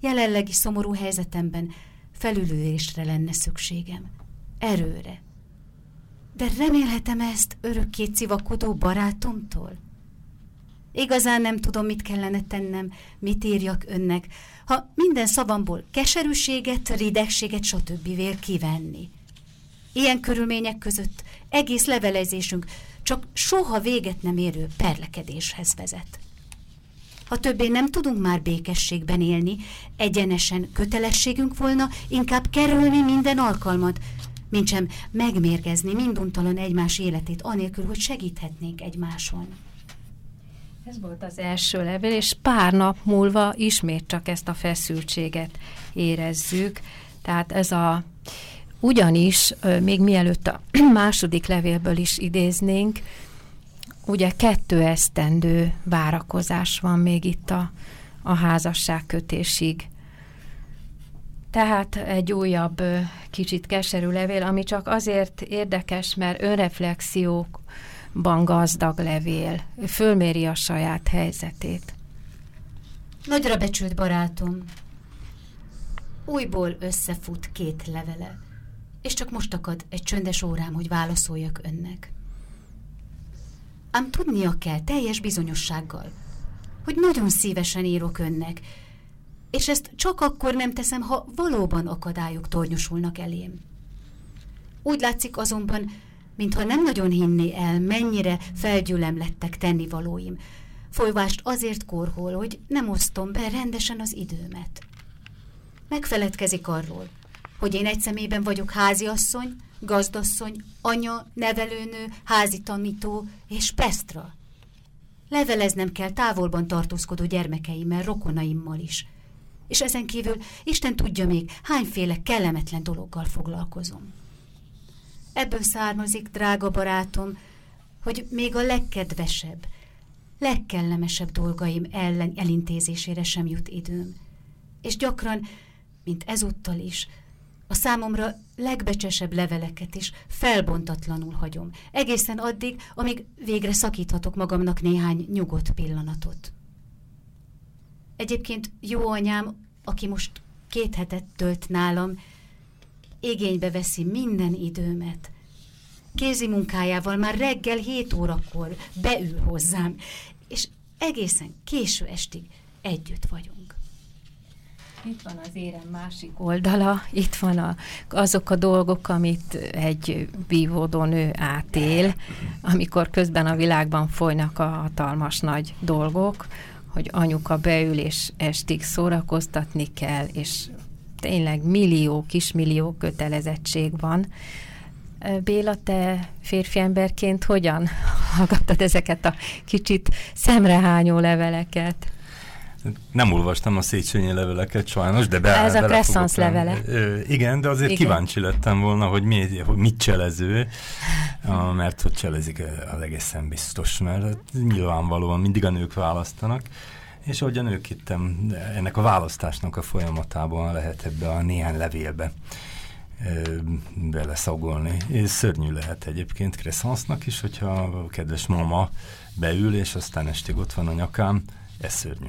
Speaker 3: Jelenlegi szomorú helyzetemben felülülésre lenne szükségem. Erőre, de remélhetem ezt örökké civakodó barátomtól? Igazán nem tudom, mit kellene tennem, mit írjak önnek, ha minden szavamból keserűséget, ridegséget, stb. vél kivenni. Ilyen körülmények között egész levelezésünk csak soha véget nem érő perlekedéshez vezet. Ha többé nem tudunk már békességben élni, egyenesen kötelességünk volna inkább kerülni minden alkalmat, mintsem megmérgezni minduntalan egymás életét, anélkül, hogy segíthetnénk egymáson.
Speaker 1: Ez volt az első levél, és pár nap múlva ismét csak ezt a feszültséget érezzük. Tehát ez a, ugyanis, még mielőtt a második levélből is idéznénk, ugye kettő esztendő várakozás van még itt a, a házasságkötésig. Tehát egy újabb, kicsit keserű levél, ami csak azért érdekes, mert önreflexiókban gazdag levél. Fölméri a saját helyzetét.
Speaker 3: Nagyra becsült barátom, újból összefut két levele, és csak most akad egy csöndes órám, hogy válaszoljak önnek. Ám tudnia kell teljes bizonyossággal, hogy nagyon szívesen írok önnek, és ezt csak akkor nem teszem, ha valóban akadályok tornyosulnak elém. Úgy látszik azonban, mintha nem nagyon hinné el, mennyire felgyülem lettek tennivalóim. Folyvást azért korhol, hogy nem osztom be rendesen az időmet. Megfeledkezik arról, hogy én egy szemében vagyok háziasszony, gazdasszony, anya, nevelőnő, házi tanító és pestra. Leveleznem kell távolban tartózkodó gyermekeimmel, rokonaimmal is – és ezen kívül Isten tudja még, hányféle kellemetlen dologgal foglalkozom. Ebből származik, drága barátom, hogy még a legkedvesebb, legkellemesebb dolgaim ellen elintézésére sem jut időm. És gyakran, mint ezúttal is, a számomra legbecsesebb leveleket is felbontatlanul hagyom, egészen addig, amíg végre szakíthatok magamnak néhány nyugodt pillanatot. Egyébként jó anyám, aki most két hetet tölt nálam, igénybe veszi minden időmet. Kézi munkájával már reggel hét órakor beül hozzám, és egészen késő estig együtt vagyunk.
Speaker 1: Itt van az érem másik oldala, itt van a, azok a dolgok, amit egy vívódó nő átél, amikor közben a világban folynak a hatalmas nagy dolgok, hogy anyuka beül és estig szórakoztatni kell, és tényleg millió, kismillió kötelezettség van. Béla, te férfi emberként hogyan hallgattad ezeket a kicsit szemrehányó leveleket?
Speaker 2: Nem olvastam a Széchenyi leveleket sajnos, de be,
Speaker 1: Ez a Crescens levele.
Speaker 2: Ö, igen, de azért igen. kíváncsi lettem volna, hogy, mi, hogy mit cselező, a, mert hogy cselezik az egészen biztos, mert nyilvánvalóan mindig a nők választanak, és ahogy a nők hittem, ennek a választásnak a folyamatában lehet ebbe a néhány levélbe beleszagolni. És szörnyű lehet egyébként Crescensnak is, hogyha a kedves mama beül, és aztán estig ott van a nyakám, ez szörnyű.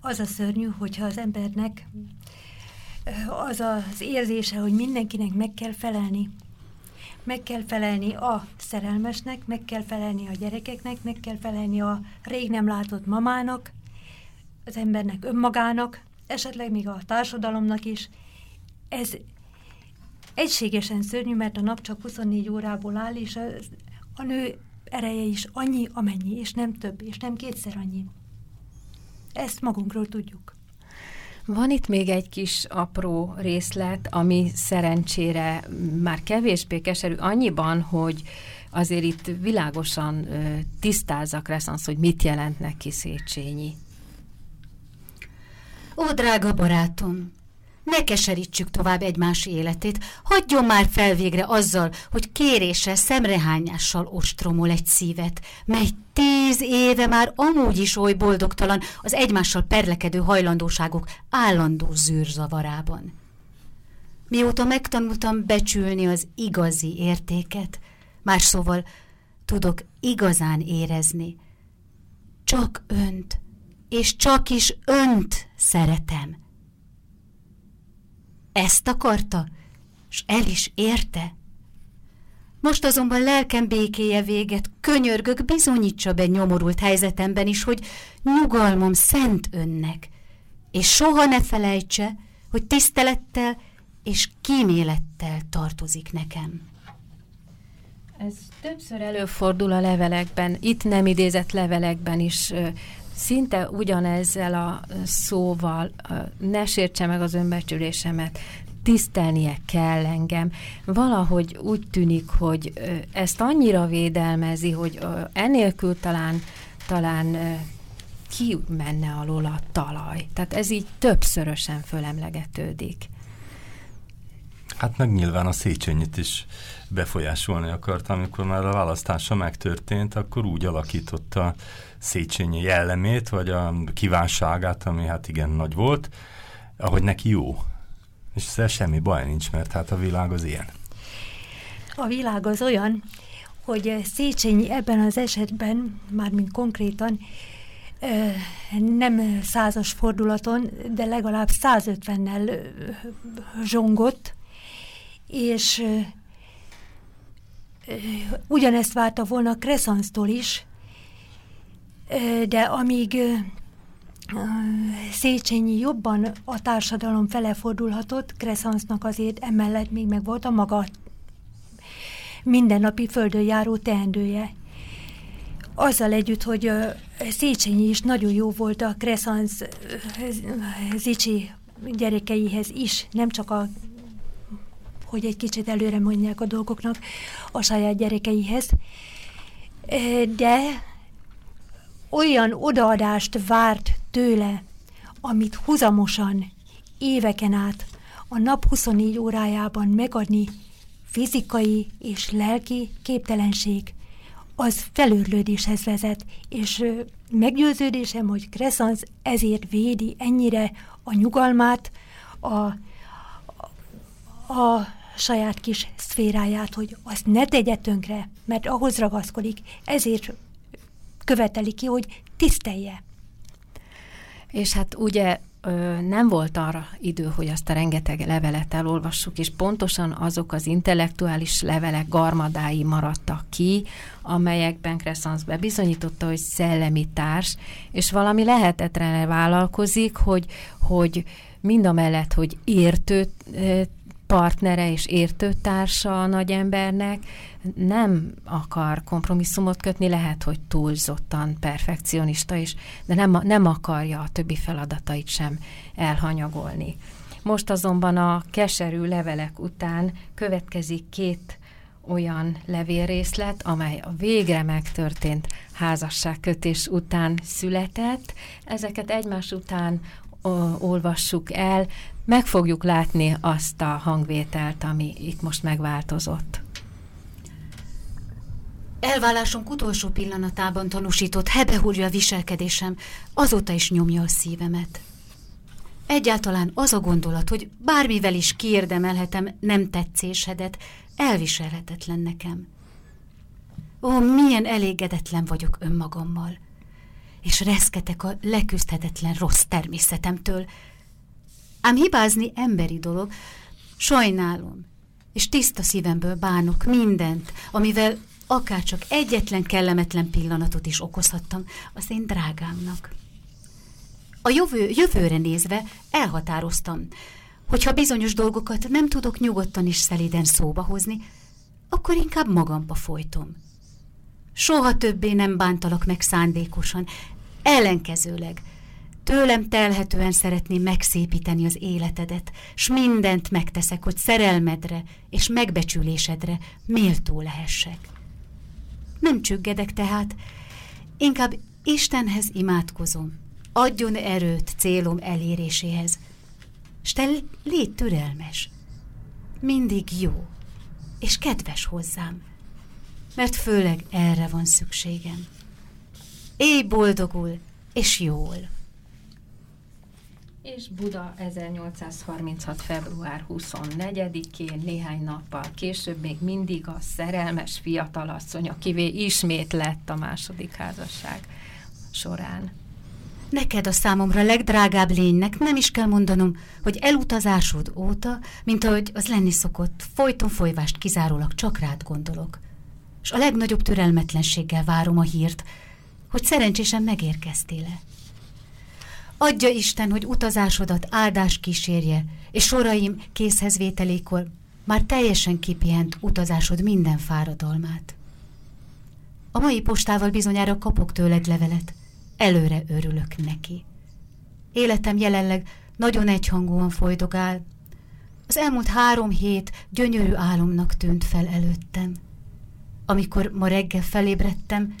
Speaker 4: Az a szörnyű, hogyha az embernek az az érzése, hogy mindenkinek meg kell felelni. Meg kell felelni a szerelmesnek, meg kell felelni a gyerekeknek, meg kell felelni a rég nem látott mamának, az embernek önmagának, esetleg még a társadalomnak is. Ez egységesen szörnyű, mert a nap csak 24 órából áll, és a, a nő ereje is annyi, amennyi, és nem több, és nem kétszer annyi. Ezt magunkról tudjuk.
Speaker 1: Van itt még egy kis apró részlet, ami szerencsére már kevésbé keserű annyiban, hogy azért itt világosan tisztázza Kresszansz, hogy mit jelent neki Széchenyi.
Speaker 3: Ó, drága barátom, ne keserítsük tovább egymás életét, hagyjon már fel végre azzal, hogy kéréssel, szemrehányással ostromol egy szívet, mely tíz éve már amúgy is oly boldogtalan az egymással perlekedő hajlandóságok állandó zűrzavarában. Mióta megtanultam becsülni az igazi értéket, más szóval tudok igazán érezni. Csak önt, és csak is önt szeretem. Ezt akarta, és el is érte. Most azonban lelkem békéje véget, könyörgök, bizonyítsa be nyomorult helyzetemben is, hogy nyugalmam szent önnek, és soha ne felejtse, hogy tisztelettel és kímélettel tartozik nekem.
Speaker 1: Ez többször előfordul a levelekben, itt nem idézett levelekben is, szinte ugyanezzel a szóval, ne sértse meg az önbecsülésemet, tisztelnie kell engem. Valahogy úgy tűnik, hogy ezt annyira védelmezi, hogy enélkül talán, talán ki menne alól a talaj. Tehát ez így többszörösen fölemlegetődik.
Speaker 2: Hát meg nyilván a Széchenyit is befolyásolni akarta, amikor már a választása megtörtént, akkor úgy alakította Széchenyi jellemét, vagy a kívánságát, ami hát igen nagy volt, ahogy neki jó. És ezzel semmi baj nincs, mert hát a világ az ilyen.
Speaker 4: A világ az olyan, hogy Széchenyi ebben az esetben, mármint konkrétan, nem százas fordulaton, de legalább 150-nel zsongott, és ugyanezt várta volna Kresszansztól is, de amíg Széchenyi jobban a társadalom fele fordulhatott, Kresszansznak azért emellett még meg volt a maga mindennapi földön járó teendője. Azzal együtt, hogy Széchenyi is nagyon jó volt a Kresszansz Zicsi gyerekeihez is, nem csak a hogy egy kicsit előre mondják a dolgoknak a saját gyerekeihez. De olyan odaadást várt tőle, amit huzamosan, éveken át, a nap 24 órájában megadni fizikai és lelki képtelenség, az felőrlődéshez vezet, és meggyőződésem, hogy Kresszansz ezért védi ennyire a nyugalmát, a, a, a saját kis szféráját, hogy azt ne tegye tönkre, mert ahhoz ragaszkodik, ezért követeli ki, hogy tisztelje.
Speaker 1: És hát ugye nem volt arra idő, hogy azt a rengeteg levelet elolvassuk, és pontosan azok az intellektuális levelek garmadái maradtak ki, amelyekben Kresszansz bebizonyította, hogy szellemi társ, és valami lehetetlenre vállalkozik, hogy, hogy mind a mellett, hogy értő partnere és értőtársa a nagyembernek nem akar kompromisszumot kötni, lehet, hogy túlzottan perfekcionista is, de nem, nem akarja a többi feladatait sem elhanyagolni. Most azonban a keserű levelek után következik két olyan levélrészlet, amely a végre megtörtént házasságkötés után született. Ezeket egymás után olvassuk el, meg fogjuk látni azt a hangvételt, ami itt most megváltozott.
Speaker 3: Elvállásunk utolsó pillanatában tanúsított hebehúrja viselkedésem, azóta is nyomja a szívemet. Egyáltalán az a gondolat, hogy bármivel is kiérdemelhetem nem tetszésedet, elviselhetetlen nekem. Ó, milyen elégedetlen vagyok önmagammal, és reszketek a leküzdhetetlen rossz természetemtől, Ám hibázni emberi dolog, sajnálom, és tiszta szívemből bánok mindent, amivel akár csak egyetlen kellemetlen pillanatot is okozhattam az én drágámnak. A jövő, jövőre nézve elhatároztam, Hogyha bizonyos dolgokat nem tudok nyugodtan és szeliden szóba hozni, akkor inkább magamba folytom. Soha többé nem bántalak meg szándékosan, ellenkezőleg – Tőlem telhetően szeretném megszépíteni az életedet, s mindent megteszek, hogy szerelmedre és megbecsülésedre méltó lehessek. Nem csüggedek tehát, inkább Istenhez imádkozom, adjon erőt célom eléréséhez, s te légy türelmes, mindig jó, és kedves hozzám, mert főleg erre van szükségem. Élj boldogul és jól!
Speaker 1: És Buda 1836. február 24-én, néhány nappal később még mindig a szerelmes fiatalasszony, akivé ismét lett a második házasság során.
Speaker 3: Neked a számomra legdrágább lénynek nem is kell mondanom, hogy elutazásod óta, mint ahogy az lenni szokott, folyton folyvást kizárólag csak rád gondolok. És a legnagyobb türelmetlenséggel várom a hírt, hogy szerencsésen megérkeztél-e. Adja Isten, hogy utazásodat áldás kísérje, és soraim készhezvételékor már teljesen kipihent utazásod minden fáradalmát. A mai postával bizonyára kapok tőled levelet, előre örülök neki. Életem jelenleg nagyon egyhangúan folydogál. Az elmúlt három hét gyönyörű álomnak tűnt fel előttem. Amikor ma reggel felébredtem,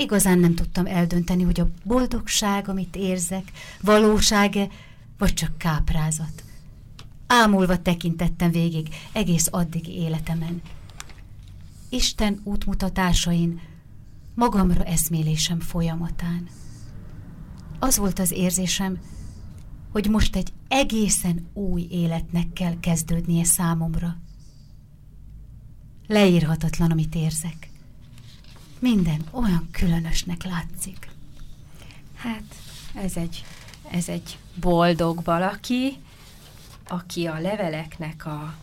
Speaker 3: Igazán nem tudtam eldönteni, hogy a boldogság, amit érzek, valósága, vagy csak káprázat. Ámulva tekintettem végig egész addigi életemen. Isten útmutatásain, magamra eszmélésem folyamatán. Az volt az érzésem, hogy most egy egészen új életnek kell kezdődnie számomra. Leírhatatlan, amit érzek. Minden olyan különösnek látszik.
Speaker 1: Hát, ez egy, ez egy boldog valaki, aki a leveleknek a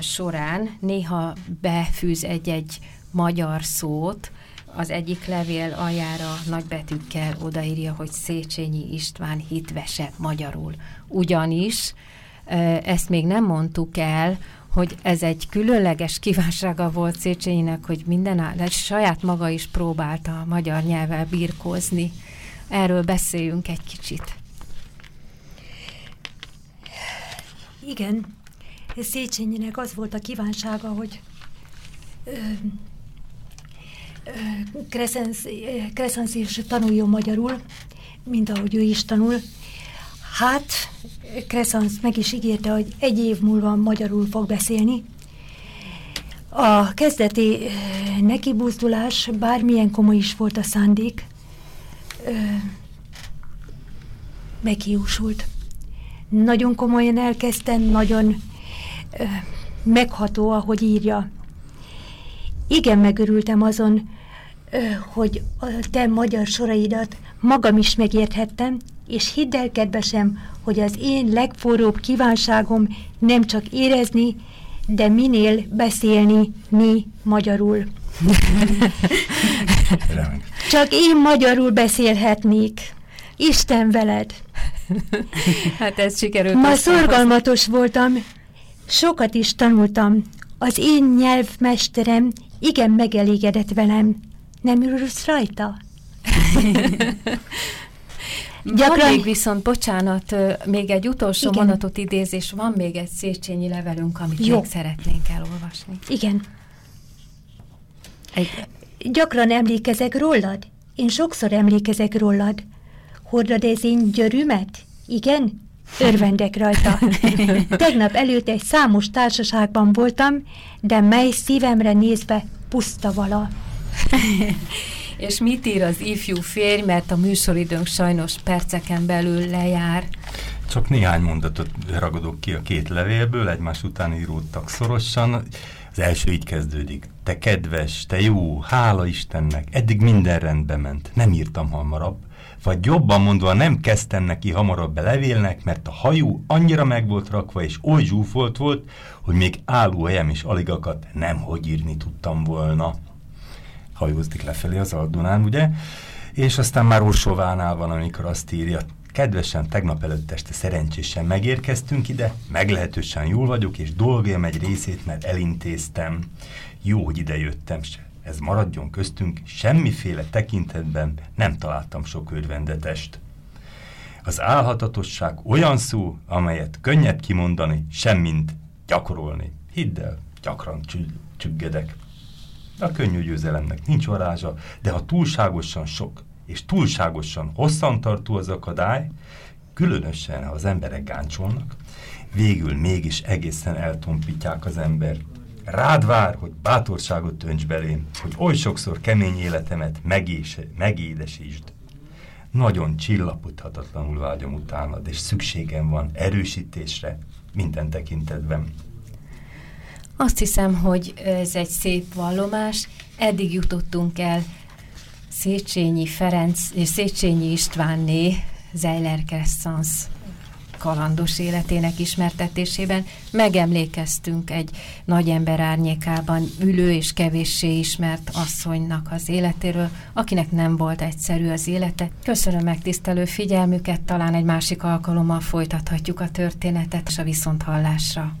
Speaker 1: során néha befűz egy-egy magyar szót, az egyik levél aljára nagybetűkkel odaírja, hogy Széchenyi István hitvese magyarul. Ugyanis, ezt még nem mondtuk el, hogy ez egy különleges kívánsága volt Széchenyinek, hogy minden áll, saját maga is próbálta a magyar nyelvvel birkózni. Erről beszéljünk egy kicsit.
Speaker 4: Igen, Széchenyinek az volt a kívánsága, hogy Kreszensz is tanuljon magyarul, mint ahogy ő is tanul, Hát, Kresszansz meg is ígérte, hogy egy év múlva magyarul fog beszélni. A kezdeti nekibuzdulás, bármilyen komoly is volt a szándék, meghiúsult. Nagyon komolyan elkezdtem, nagyon ö, megható, ahogy írja. Igen, megörültem azon, hogy a te magyar soraidat magam is megérthettem, és hidd el, kedvesem, hogy az én legforróbb kívánságom nem csak érezni, de minél beszélni mi magyarul. csak én magyarul beszélhetnék. Isten veled!
Speaker 1: Hát ez sikerült.
Speaker 4: Ma szorgalmatos voltam, sokat is tanultam. Az én nyelvmesterem igen megelégedett velem. Nem ürülsz rajta?
Speaker 1: Gyakran... Van még viszont, bocsánat, még egy utolsó Igen. mondatot idézés, van még egy Széchenyi levelünk, amit Jó. még szeretnénk elolvasni.
Speaker 4: Igen. Egy... Gyakran emlékezek rólad? Én sokszor emlékezek rólad. Hordad ez én györümet? Igen? Örvendek rajta. Tegnap előtt egy számos társaságban voltam, de mely szívemre nézve puszta vala.
Speaker 1: És mit ír az ifjú férj, mert a műsoridőnk sajnos perceken belül lejár.
Speaker 2: Csak néhány mondatot ragadok ki a két levélből, egymás után íródtak szorosan. Az első így kezdődik. Te kedves, te jó, hála Istennek, eddig minden rendbe ment, nem írtam hamarabb. Vagy jobban mondva nem kezdtem neki hamarabb be levélnek, mert a hajú annyira meg volt rakva és oly zsúfolt volt, hogy még állóhelyem is alig akadt, nem hogy írni tudtam volna hajóztik lefelé az Aldunán, ugye? És aztán már Orsovánál van, amikor azt írja, Kedvesen tegnap előtt este szerencsésen megérkeztünk ide, meglehetősen jól vagyok, és dolgom egy részét, mert elintéztem. Jó, hogy ide jöttem, ez maradjon köztünk, semmiféle tekintetben nem találtam sok örvendetest. Az álhatatosság olyan szó, amelyet könnyebb kimondani, semmint gyakorolni. Hidd el, gyakran csüggedek. A könnyű győzelemnek nincs varázsa, de ha túlságosan sok és túlságosan hosszantartó az akadály, különösen ha az emberek gáncsolnak, végül mégis egészen eltompítják az ember. Rád vár, hogy bátorságot önts belém, hogy oly sokszor kemény életemet megése, megédesítsd. Nagyon csillapodhatatlanul vágyom utánad, és szükségem van erősítésre minden tekintetben.
Speaker 1: Azt hiszem, hogy ez egy szép vallomás. Eddig jutottunk el Széchenyi Ferenc és Széchenyi Istvánné Zeiler Crescens kalandos életének ismertetésében megemlékeztünk egy nagy ember árnyékában ülő és kevéssé ismert asszonynak az életéről, akinek nem volt egyszerű az élete. Köszönöm megtisztelő figyelmüket, talán egy másik alkalommal folytathatjuk a történetet és a viszonthallásra.